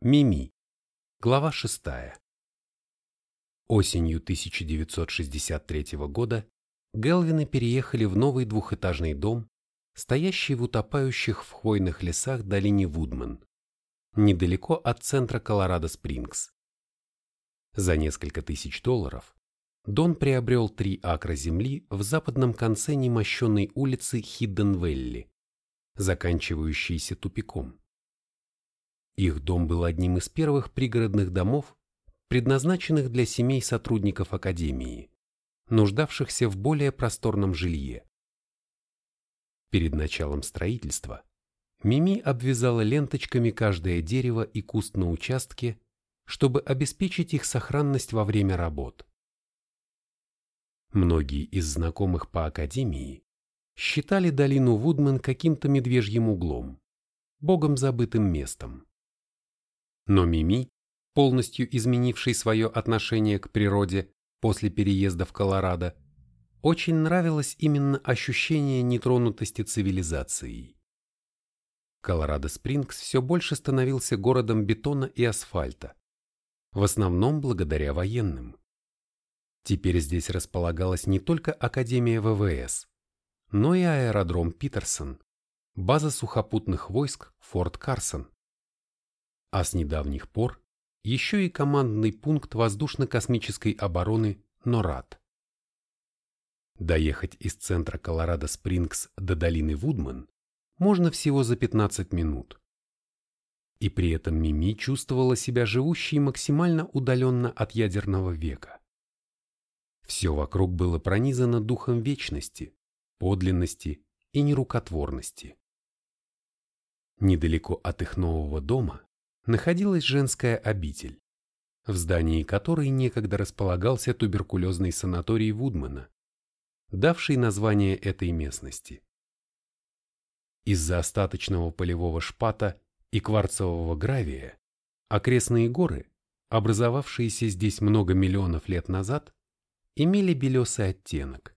Мими. Глава 6. Осенью 1963 года Гелвины переехали в новый двухэтажный дом, стоящий в утопающих в хвойных лесах долине Вудман, недалеко от центра Колорадо-Спрингс. За несколько тысяч долларов Дон приобрел три акра земли в западном конце немощенной улицы Хидден-Велли, заканчивающейся тупиком. Их дом был одним из первых пригородных домов, предназначенных для семей сотрудников Академии, нуждавшихся в более просторном жилье. Перед началом строительства Мими обвязала ленточками каждое дерево и куст на участке, чтобы обеспечить их сохранность во время работ. Многие из знакомых по Академии считали долину Вудман каким-то медвежьим углом, богом забытым местом. Но Мими, полностью изменивший свое отношение к природе после переезда в Колорадо, очень нравилось именно ощущение нетронутости цивилизацией. Колорадо-Спрингс все больше становился городом бетона и асфальта, в основном благодаря военным. Теперь здесь располагалась не только Академия ВВС, но и аэродром Питерсон, база сухопутных войск Форт Карсон. А с недавних пор еще и командный пункт воздушно-космической обороны НОРАД. Доехать из центра Колорадо-Спрингс до долины Вудман можно всего за 15 минут. И при этом Мими чувствовала себя живущей максимально удаленно от ядерного века. Все вокруг было пронизано духом вечности, подлинности и нерукотворности. Недалеко от их нового дома находилась женская обитель, в здании которой некогда располагался туберкулезный санаторий Вудмана, давший название этой местности. Из-за остаточного полевого шпата и кварцевого гравия окрестные горы, образовавшиеся здесь много миллионов лет назад, имели белесый оттенок.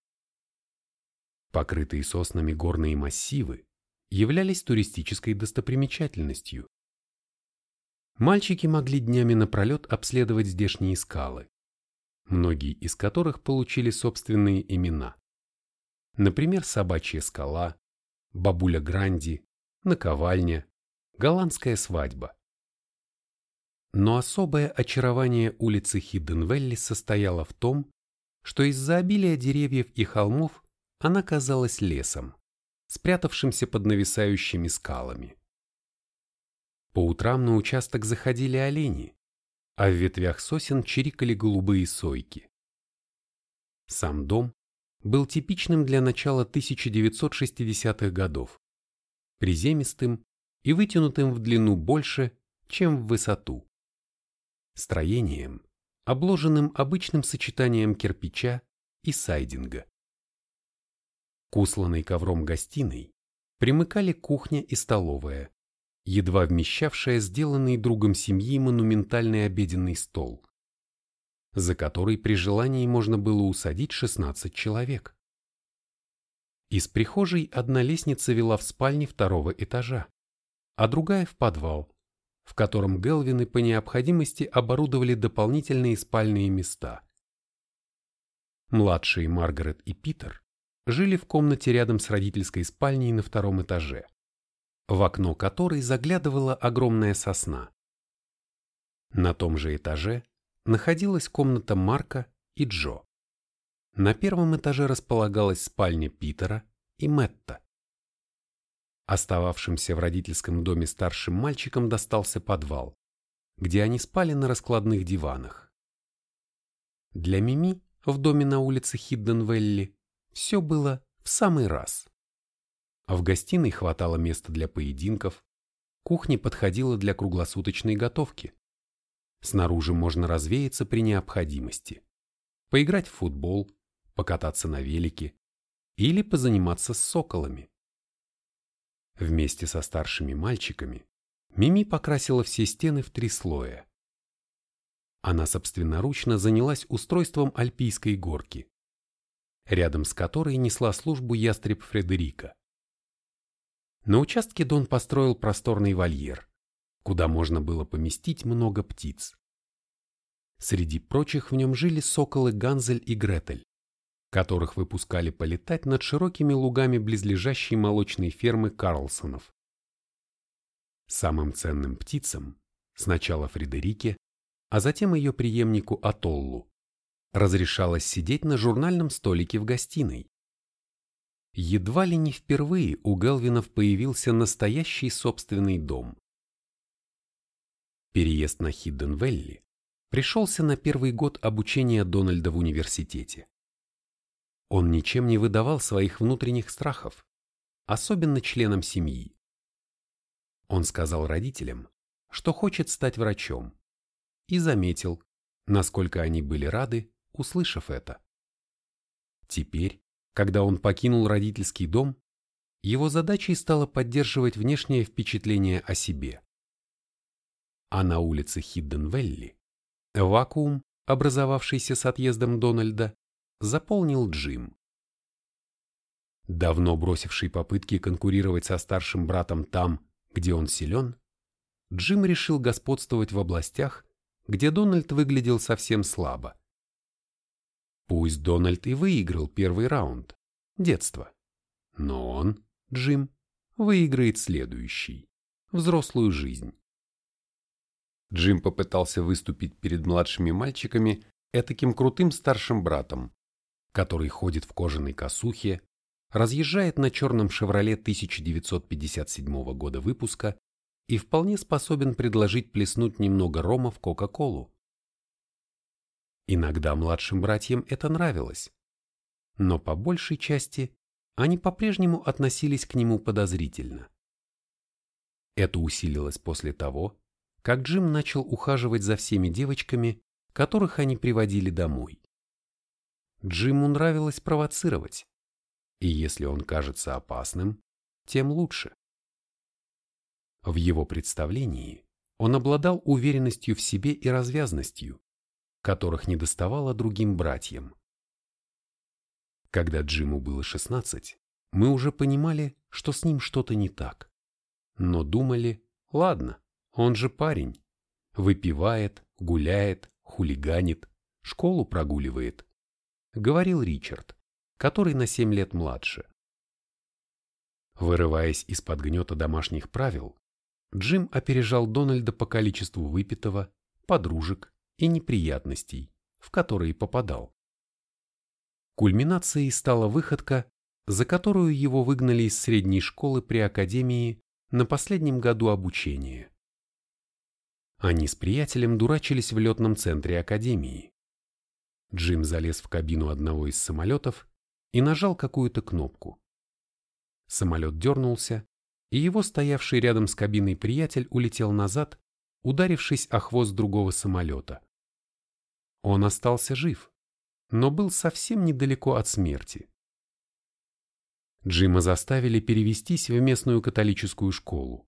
Покрытые соснами горные массивы являлись туристической достопримечательностью. Мальчики могли днями напролет обследовать здешние скалы, многие из которых получили собственные имена. Например, Собачья скала, Бабуля Гранди, Наковальня, Голландская свадьба. Но особое очарование улицы Хидденвелли состояло в том, что из-за обилия деревьев и холмов она казалась лесом, спрятавшимся под нависающими скалами. По утрам на участок заходили олени, а в ветвях сосен чирикали голубые сойки. Сам дом был типичным для начала 1960-х годов, приземистым и вытянутым в длину больше, чем в высоту. Строением, обложенным обычным сочетанием кирпича и сайдинга. К ковром гостиной примыкали кухня и столовая, едва вмещавшая сделанный другом семьи монументальный обеденный стол, за который при желании можно было усадить 16 человек. Из прихожей одна лестница вела в спальни второго этажа, а другая в подвал, в котором Гелвины по необходимости оборудовали дополнительные спальные места. Младшие Маргарет и Питер жили в комнате рядом с родительской спальней на втором этаже, в окно которой заглядывала огромная сосна. На том же этаже находилась комната Марка и Джо. На первом этаже располагалась спальня Питера и Мэтта. Остававшимся в родительском доме старшим мальчикам достался подвал, где они спали на раскладных диванах. Для Мими в доме на улице Хидденвелли все было в самый раз. А в гостиной хватало места для поединков, кухня подходила для круглосуточной готовки. Снаружи можно развеяться при необходимости, поиграть в футбол, покататься на велике или позаниматься с соколами. Вместе со старшими мальчиками Мими покрасила все стены в три слоя. Она собственноручно занялась устройством альпийской горки, рядом с которой несла службу ястреб Фредерика. На участке Дон построил просторный вольер, куда можно было поместить много птиц. Среди прочих в нем жили соколы Ганзель и Гретель, которых выпускали полетать над широкими лугами близлежащей молочной фермы Карлсонов. Самым ценным птицам, сначала Фредерике, а затем ее преемнику Атоллу, разрешалось сидеть на журнальном столике в гостиной. Едва ли не впервые у Гелвинов появился настоящий собственный дом. Переезд на Хидден-Велли пришелся на первый год обучения Дональда в университете. Он ничем не выдавал своих внутренних страхов, особенно членам семьи. Он сказал родителям, что хочет стать врачом, и заметил, насколько они были рады, услышав это. Теперь, когда он покинул родительский дом, его задачей стало поддерживать внешнее впечатление о себе. А на улице Хидденвелли вакуум, образовавшийся с отъездом Дональда, заполнил Джим. Давно бросивший попытки конкурировать со старшим братом там, где он силен, Джим решил господствовать в областях, где Дональд выглядел совсем слабо. Пусть Дональд и выиграл первый раунд, детство, но он, Джим, выиграет следующий, взрослую жизнь. Джим попытался выступить перед младшими мальчиками этаким крутым старшим братом, который ходит в кожаной косухе, разъезжает на черном «Шевроле» 1957 года выпуска и вполне способен предложить плеснуть немного рома в Кока-Колу. Иногда младшим братьям это нравилось, но по большей части они по-прежнему относились к нему подозрительно. Это усилилось после того, как Джим начал ухаживать за всеми девочками, которых они приводили домой. Джиму нравилось провоцировать, и если он кажется опасным, тем лучше. В его представлении он обладал уверенностью в себе и развязностью, которых не доставало другим братьям. Когда Джиму было 16, мы уже понимали, что с ним что-то не так. Но думали, ладно, он же парень. Выпивает, гуляет, хулиганит, школу прогуливает говорил Ричард, который на семь лет младше. Вырываясь из-под гнета домашних правил, Джим опережал Дональда по количеству выпитого, подружек и неприятностей, в которые попадал. Кульминацией стала выходка, за которую его выгнали из средней школы при академии на последнем году обучения. Они с приятелем дурачились в летном центре академии. Джим залез в кабину одного из самолетов и нажал какую-то кнопку. Самолет дернулся, и его стоявший рядом с кабиной приятель улетел назад, ударившись о хвост другого самолета. Он остался жив, но был совсем недалеко от смерти. Джима заставили перевестись в местную католическую школу.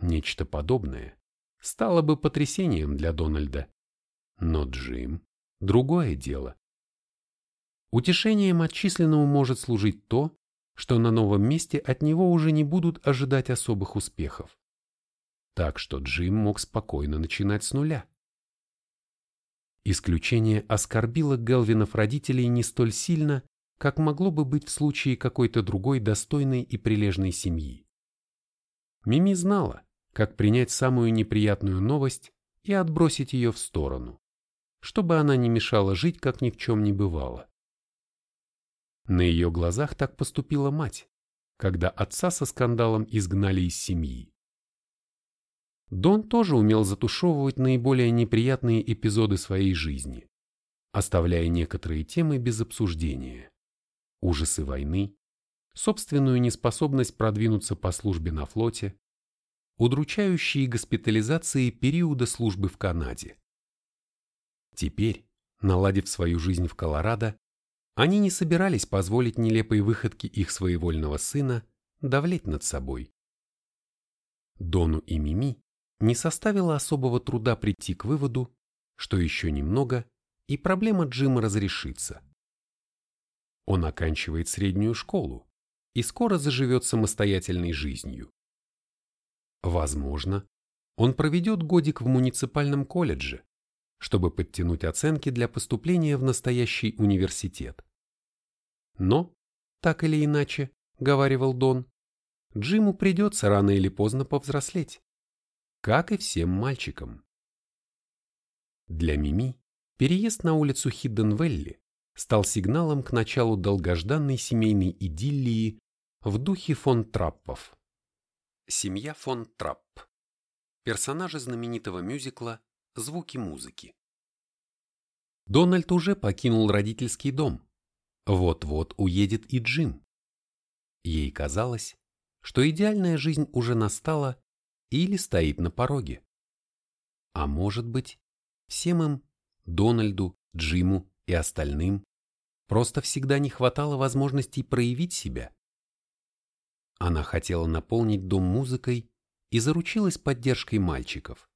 Нечто подобное стало бы потрясением для Дональда. Но Джим другое дело. Утешением отчисленному может служить то, что на новом месте от него уже не будут ожидать особых успехов. Так что Джим мог спокойно начинать с нуля. Исключение оскорбило Гелвинов родителей не столь сильно, как могло бы быть в случае какой-то другой достойной и прилежной семьи. Мими знала, как принять самую неприятную новость и отбросить ее в сторону чтобы она не мешала жить, как ни в чем не бывало. На ее глазах так поступила мать, когда отца со скандалом изгнали из семьи. Дон тоже умел затушевывать наиболее неприятные эпизоды своей жизни, оставляя некоторые темы без обсуждения. Ужасы войны, собственную неспособность продвинуться по службе на флоте, удручающие госпитализации периода службы в Канаде. Теперь, наладив свою жизнь в Колорадо, они не собирались позволить нелепой выходке их своевольного сына давлеть над собой. Дону и Мими не составило особого труда прийти к выводу, что еще немного, и проблема Джима разрешится. Он оканчивает среднюю школу и скоро заживет самостоятельной жизнью. Возможно, он проведет годик в муниципальном колледже, чтобы подтянуть оценки для поступления в настоящий университет. Но, так или иначе, говаривал Дон, Джиму придется рано или поздно повзрослеть, как и всем мальчикам. Для Мими переезд на улицу Хидденвелли стал сигналом к началу долгожданной семейной идиллии в духе фон Траппов. Семья фон Трапп. Персонажи знаменитого мюзикла «Звуки музыки». Дональд уже покинул родительский дом. Вот-вот уедет и Джим. Ей казалось, что идеальная жизнь уже настала или стоит на пороге. А может быть, всем им, Дональду, Джиму и остальным, просто всегда не хватало возможностей проявить себя. Она хотела наполнить дом музыкой и заручилась поддержкой мальчиков.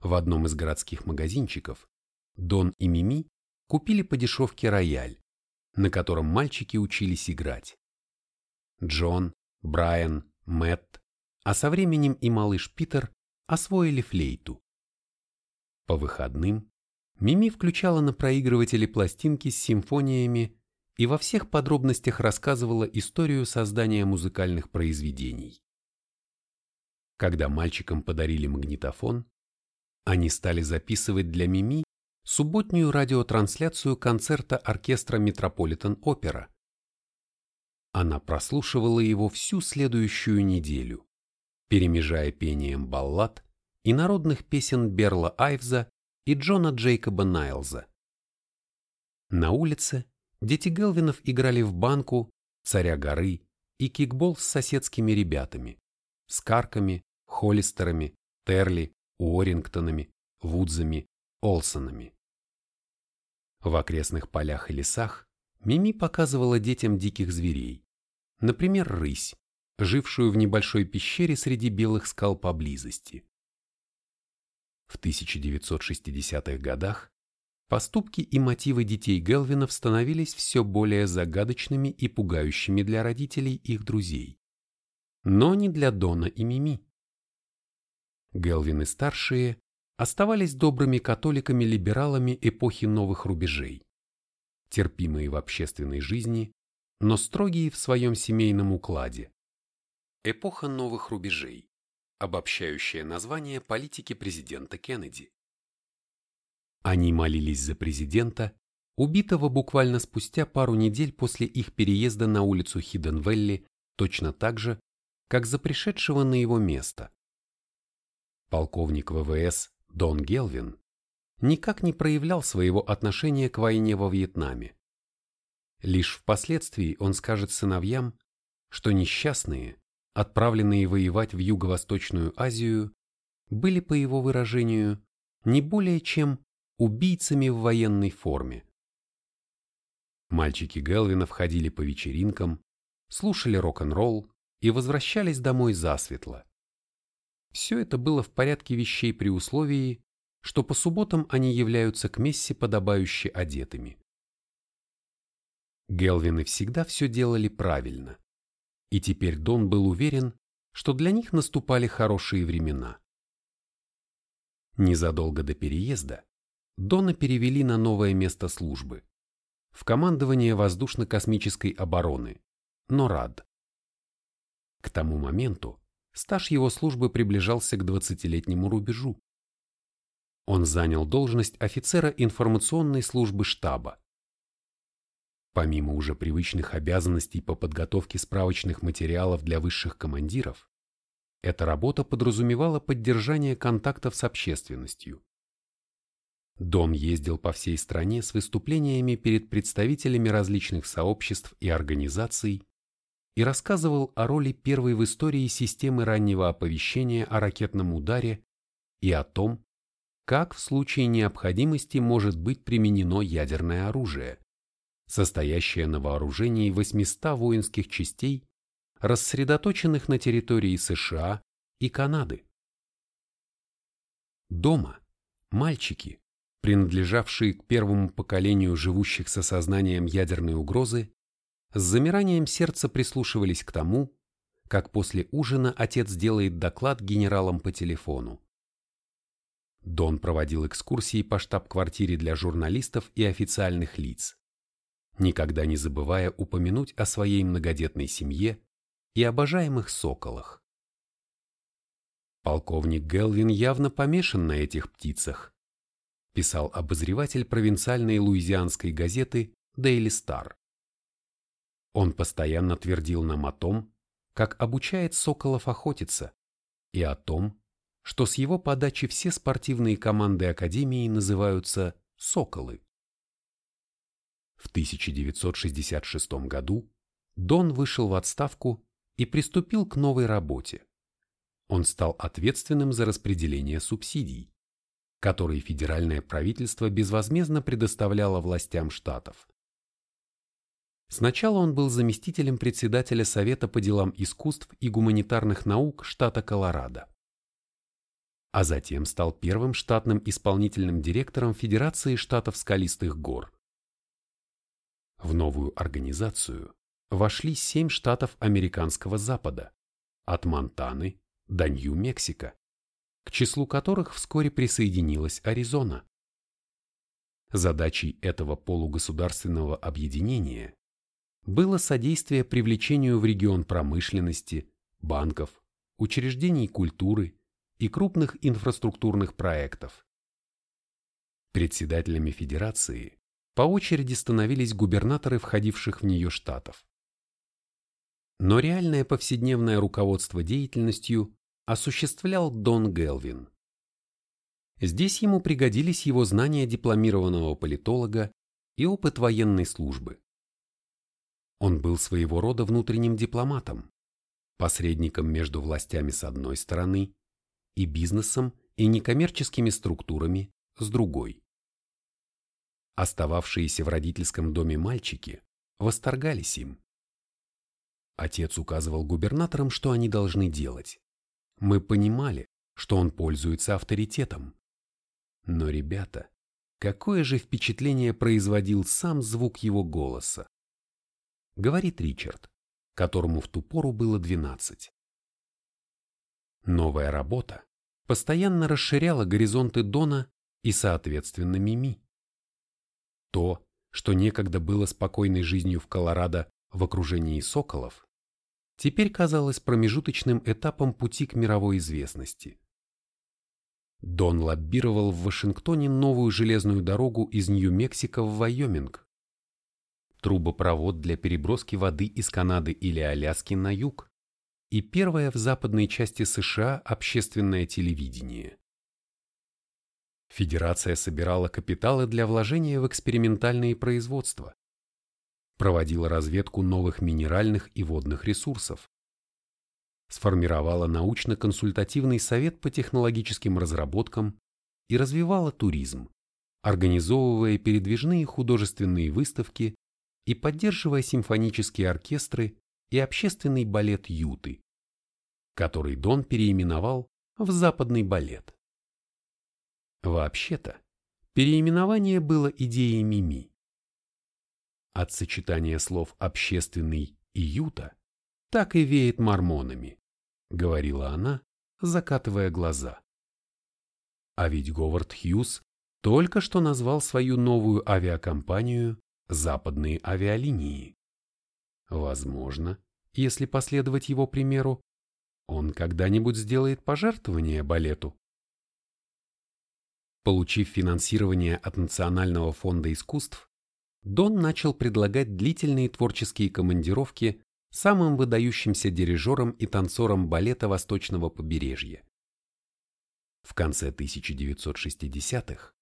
В одном из городских магазинчиков Дон и Мими купили по дешевке рояль, на котором мальчики учились играть. Джон, Брайан, Мэтт, а со временем и малыш Питер освоили флейту. По выходным Мими включала на проигрывателе пластинки с симфониями и во всех подробностях рассказывала историю создания музыкальных произведений. Когда мальчикам подарили магнитофон, они стали записывать для Мими субботнюю радиотрансляцию концерта оркестра Метрополитен Опера, она прослушивала его всю следующую неделю, перемежая пением баллад и народных песен Берла Айвза и Джона Джейкоба Найлза. На улице дети Гелвинов играли в банку, царя горы и кикбол с соседскими ребятами, с Карками, Холлистерами, Терли, Уоррингтонами, Вудзами, Олсонами. В окрестных полях и лесах Мими показывала детям диких зверей, Например, рысь, жившую в небольшой пещере среди белых скал поблизости. В 1960-х годах поступки и мотивы детей Гелвинов становились все более загадочными и пугающими для родителей их друзей. Но не для Дона и Мими. Гелвины-старшие оставались добрыми католиками-либералами эпохи новых рубежей, терпимые в общественной жизни но строгие в своем семейном укладе. Эпоха новых рубежей, обобщающее название политики президента Кеннеди. Они молились за президента, убитого буквально спустя пару недель после их переезда на улицу Хиденвелли, точно так же, как за пришедшего на его место. Полковник ВВС Дон Гелвин никак не проявлял своего отношения к войне во Вьетнаме. Лишь впоследствии он скажет сыновьям, что несчастные, отправленные воевать в Юго-Восточную Азию, были, по его выражению, не более чем убийцами в военной форме. Мальчики Гелвина входили по вечеринкам, слушали рок-н-ролл и возвращались домой засветло. Все это было в порядке вещей при условии, что по субботам они являются к мессе подобающе одетыми. Гелвины всегда все делали правильно. И теперь Дон был уверен, что для них наступали хорошие времена. Незадолго до переезда Дона перевели на новое место службы – в командование воздушно-космической обороны, НОРАД. К тому моменту стаж его службы приближался к 20-летнему рубежу. Он занял должность офицера информационной службы штаба, Помимо уже привычных обязанностей по подготовке справочных материалов для высших командиров, эта работа подразумевала поддержание контактов с общественностью. Дон ездил по всей стране с выступлениями перед представителями различных сообществ и организаций и рассказывал о роли первой в истории системы раннего оповещения о ракетном ударе и о том, как в случае необходимости может быть применено ядерное оружие состоящая на вооружении 800 воинских частей, рассредоточенных на территории США и Канады. Дома мальчики, принадлежавшие к первому поколению живущих с осознанием ядерной угрозы, с замиранием сердца прислушивались к тому, как после ужина отец делает доклад генералам по телефону. Дон проводил экскурсии по штаб-квартире для журналистов и официальных лиц, никогда не забывая упомянуть о своей многодетной семье и обожаемых соколах. Полковник Гелвин явно помешан на этих птицах, писал обозреватель провинциальной луизианской газеты Daily Star. Он постоянно твердил нам о том, как обучает соколов охотиться, и о том, что с его подачи все спортивные команды Академии называются «соколы». В 1966 году Дон вышел в отставку и приступил к новой работе. Он стал ответственным за распределение субсидий, которые федеральное правительство безвозмездно предоставляло властям штатов. Сначала он был заместителем председателя Совета по делам искусств и гуманитарных наук штата Колорадо, а затем стал первым штатным исполнительным директором Федерации штатов скалистых гор. В новую организацию вошли семь штатов американского Запада, от Монтаны до Нью-Мексико, к числу которых вскоре присоединилась Аризона. Задачей этого полугосударственного объединения было содействие привлечению в регион промышленности, банков, учреждений культуры и крупных инфраструктурных проектов. Председателями федерации по очереди становились губернаторы входивших в нее штатов. Но реальное повседневное руководство деятельностью осуществлял Дон Гелвин. Здесь ему пригодились его знания дипломированного политолога и опыт военной службы. Он был своего рода внутренним дипломатом, посредником между властями с одной стороны и бизнесом и некоммерческими структурами с другой. Остававшиеся в родительском доме мальчики восторгались им. Отец указывал губернаторам, что они должны делать. Мы понимали, что он пользуется авторитетом. Но, ребята, какое же впечатление производил сам звук его голоса говорит Ричард, которому в ту пору было 12. Новая работа постоянно расширяла горизонты Дона и, соответственно, Мими. То, что некогда было спокойной жизнью в Колорадо в окружении соколов, теперь казалось промежуточным этапом пути к мировой известности. Дон лоббировал в Вашингтоне новую железную дорогу из Нью-Мексико в Вайоминг, трубопровод для переброски воды из Канады или Аляски на юг и первое в западной части США общественное телевидение. Федерация собирала капиталы для вложения в экспериментальные производства, проводила разведку новых минеральных и водных ресурсов, сформировала научно-консультативный совет по технологическим разработкам и развивала туризм, организовывая передвижные художественные выставки и поддерживая симфонические оркестры и общественный балет Юты, который Дон переименовал в Западный балет. Вообще-то, переименование было идеей Мими. От сочетания слов «общественный» и «юта» так и веет мормонами, говорила она, закатывая глаза. А ведь Говард Хьюз только что назвал свою новую авиакомпанию западные авиалинии. Возможно, если последовать его примеру, он когда-нибудь сделает пожертвование балету. Получив финансирование от Национального фонда искусств, Дон начал предлагать длительные творческие командировки самым выдающимся дирижерам и танцорам балета Восточного побережья. В конце 1960-х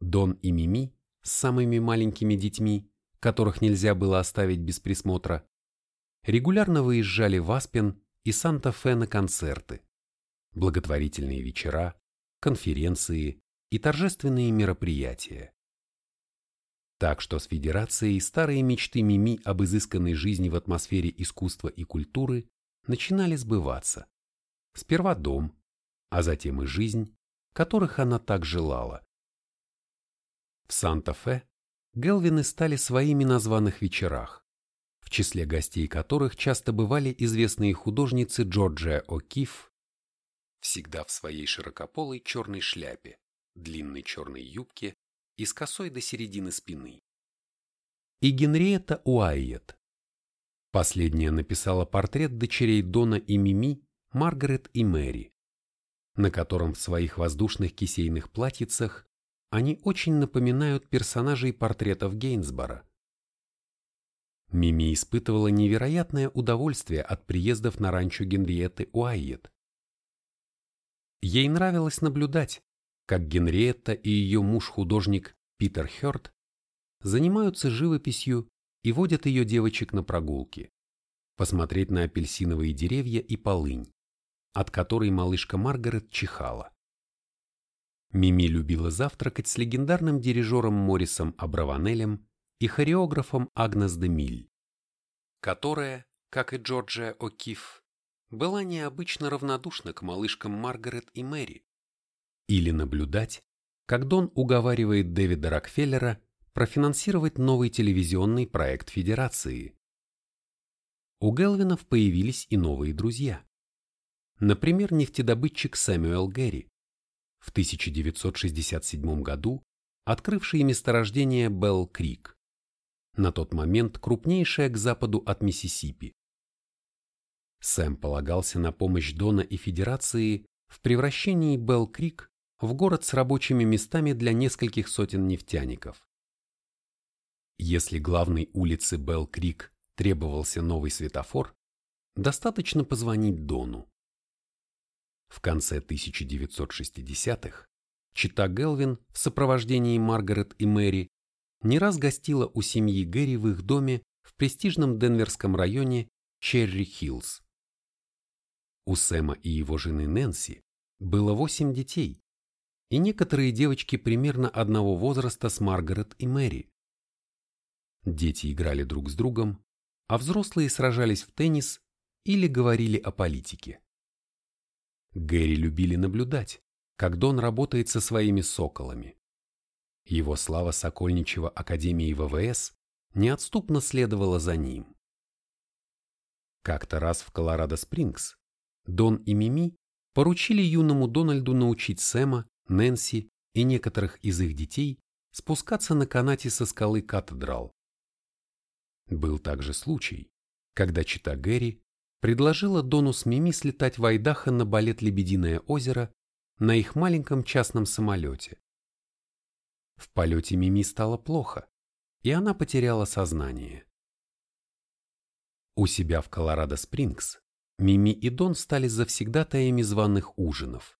Дон и Мими с самыми маленькими детьми которых нельзя было оставить без присмотра, регулярно выезжали в Аспен и Санта-Фе на концерты, благотворительные вечера, конференции и торжественные мероприятия. Так что с Федерацией старые мечты Мими об изысканной жизни в атмосфере искусства и культуры начинали сбываться. Сперва дом, а затем и жизнь, которых она так желала. В Санта-Фе Гелвины стали своими на званых вечерах, в числе гостей которых часто бывали известные художницы Джорджия О'Кифф, всегда в своей широкополой черной шляпе, длинной черной юбке и с косой до середины спины, и Генриетта Уайет. Последняя написала портрет дочерей Дона и Мими, Маргарет и Мэри, на котором в своих воздушных кисейных платьицах они очень напоминают персонажей портретов Гейнсбора. Мими испытывала невероятное удовольствие от приездов на ранчо Генриетты Уайет. Ей нравилось наблюдать, как Генриетта и ее муж-художник Питер Хёрд занимаются живописью и водят ее девочек на прогулки, посмотреть на апельсиновые деревья и полынь, от которой малышка Маргарет чихала. Мими любила завтракать с легендарным дирижером Моррисом Абраванелем и хореографом Агнес де Миль, которая, как и Джорджия О'Кифф, была необычно равнодушна к малышкам Маргарет и Мэри, или наблюдать, как Дон уговаривает Дэвида Рокфеллера профинансировать новый телевизионный проект Федерации. У Гелвинов появились и новые друзья. Например, нефтедобытчик Сэмюэл Гэри, в 1967 году открывший месторождение Белл-Крик, на тот момент крупнейшее к западу от Миссисипи. Сэм полагался на помощь Дона и Федерации в превращении Белл-Крик в город с рабочими местами для нескольких сотен нефтяников. Если главной улице Белл-Крик требовался новый светофор, достаточно позвонить Дону. В конце 1960-х Чита Гелвин в сопровождении Маргарет и Мэри не раз гостила у семьи Гэри в их доме в престижном денверском районе Черри-Хиллз. У Сэма и его жены Нэнси было восемь детей, и некоторые девочки примерно одного возраста с Маргарет и Мэри. Дети играли друг с другом, а взрослые сражались в теннис или говорили о политике. Гэри любили наблюдать, как Дон работает со своими соколами. Его слава Сокольничьего Академии ВВС неотступно следовала за ним. Как-то раз в Колорадо-Спрингс Дон и Мими поручили юному Дональду научить Сэма Нэнси и некоторых из их детей спускаться на канате со скалы Катедрал. Был также случай, когда чита Гэри предложила Дону с Мими слетать в Айдахо на балет «Лебединое озеро» на их маленьком частном самолете. В полете Мими стало плохо, и она потеряла сознание. У себя в Колорадо-Спрингс Мими и Дон стали завсегдатаями званых ужинов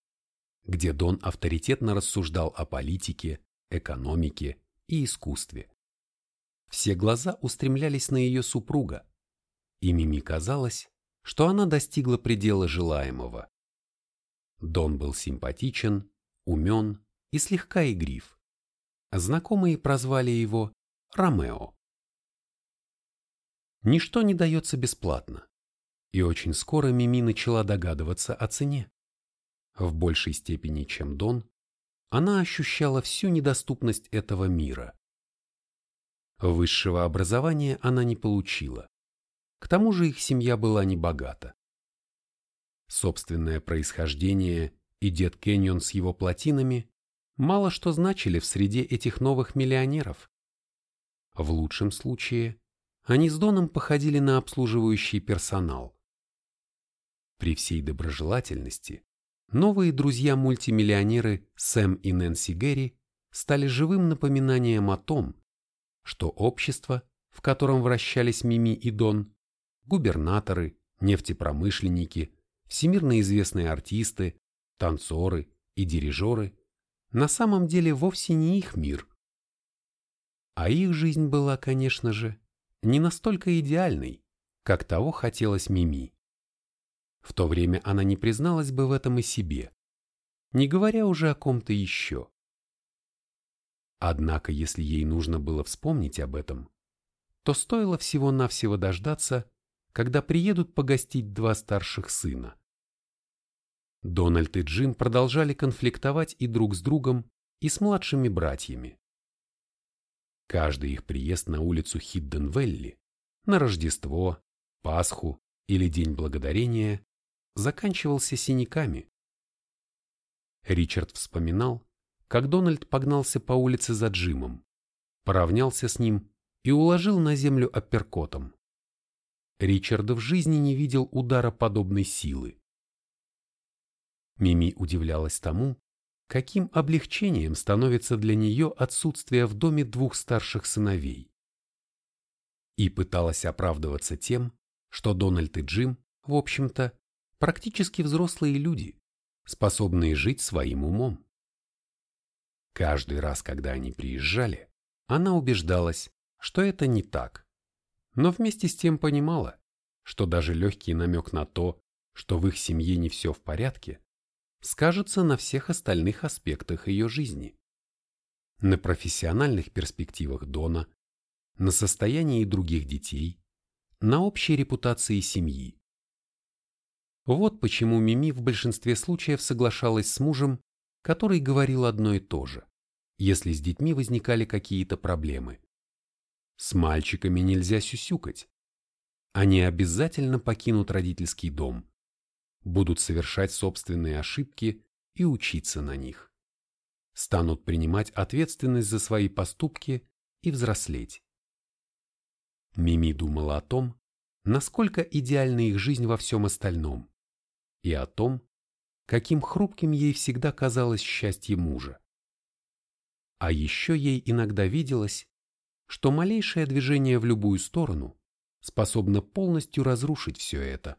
где Дон авторитетно рассуждал о политике, экономике и искусстве. Все глаза устремлялись на ее супруга, и Мими казалось, что она достигла предела желаемого. Дон был симпатичен, умен и слегка игрив. Знакомые прозвали его Ромео. Ничто не дается бесплатно, и очень скоро Мими начала догадываться о цене. В большей степени, чем Дон, она ощущала всю недоступность этого мира. Высшего образования она не получила. К тому же их семья была небогата. Собственное происхождение и дед Кэньон с его плотинами мало что значили в среде этих новых миллионеров. В лучшем случае они с Доном походили на обслуживающий персонал. При всей доброжелательности Новые друзья-мультимиллионеры Сэм и Нэнси Гэри стали живым напоминанием о том, что общество, в котором вращались Мими и Дон, губернаторы, нефтепромышленники, всемирно известные артисты, танцоры и дирижеры, на самом деле вовсе не их мир. А их жизнь была, конечно же, не настолько идеальной, как того хотелось Мими. В то время она не призналась бы в этом и себе, не говоря уже о ком-то еще. Однако, если ей нужно было вспомнить об этом, то стоило всего-навсего дождаться, когда приедут погостить два старших сына. Дональд и Джим продолжали конфликтовать и друг с другом, и с младшими братьями. Каждый их приезд на улицу Хидденвелли на Рождество, Пасху или День Благодарения, заканчивался синяками. Ричард вспоминал, как Дональд погнался по улице за Джимом, поравнялся с ним и уложил на землю апперкотом. Ричард в жизни не видел удара подобной силы. Мими удивлялась тому, каким облегчением становится для нее отсутствие в доме двух старших сыновей. И пыталась оправдываться тем, что Дональд и Джим, в общем-то, практически взрослые люди, способные жить своим умом. Каждый раз, когда они приезжали, она убеждалась, что это не так, но вместе с тем понимала, что даже легкий намек на то, что в их семье не все в порядке, скажется на всех остальных аспектах ее жизни. На профессиональных перспективах Дона, на состоянии других детей, на общей репутации семьи. Вот почему Мими в большинстве случаев соглашалась с мужем, который говорил одно и то же, если с детьми возникали какие-то проблемы. С мальчиками нельзя сюсюкать. Они обязательно покинут родительский дом, будут совершать собственные ошибки и учиться на них. Станут принимать ответственность за свои поступки и взрослеть. Мими думала о том, насколько идеальна их жизнь во всем остальном, и о том, каким хрупким ей всегда казалось счастье мужа. А еще ей иногда виделось, что малейшее движение в любую сторону способно полностью разрушить все это.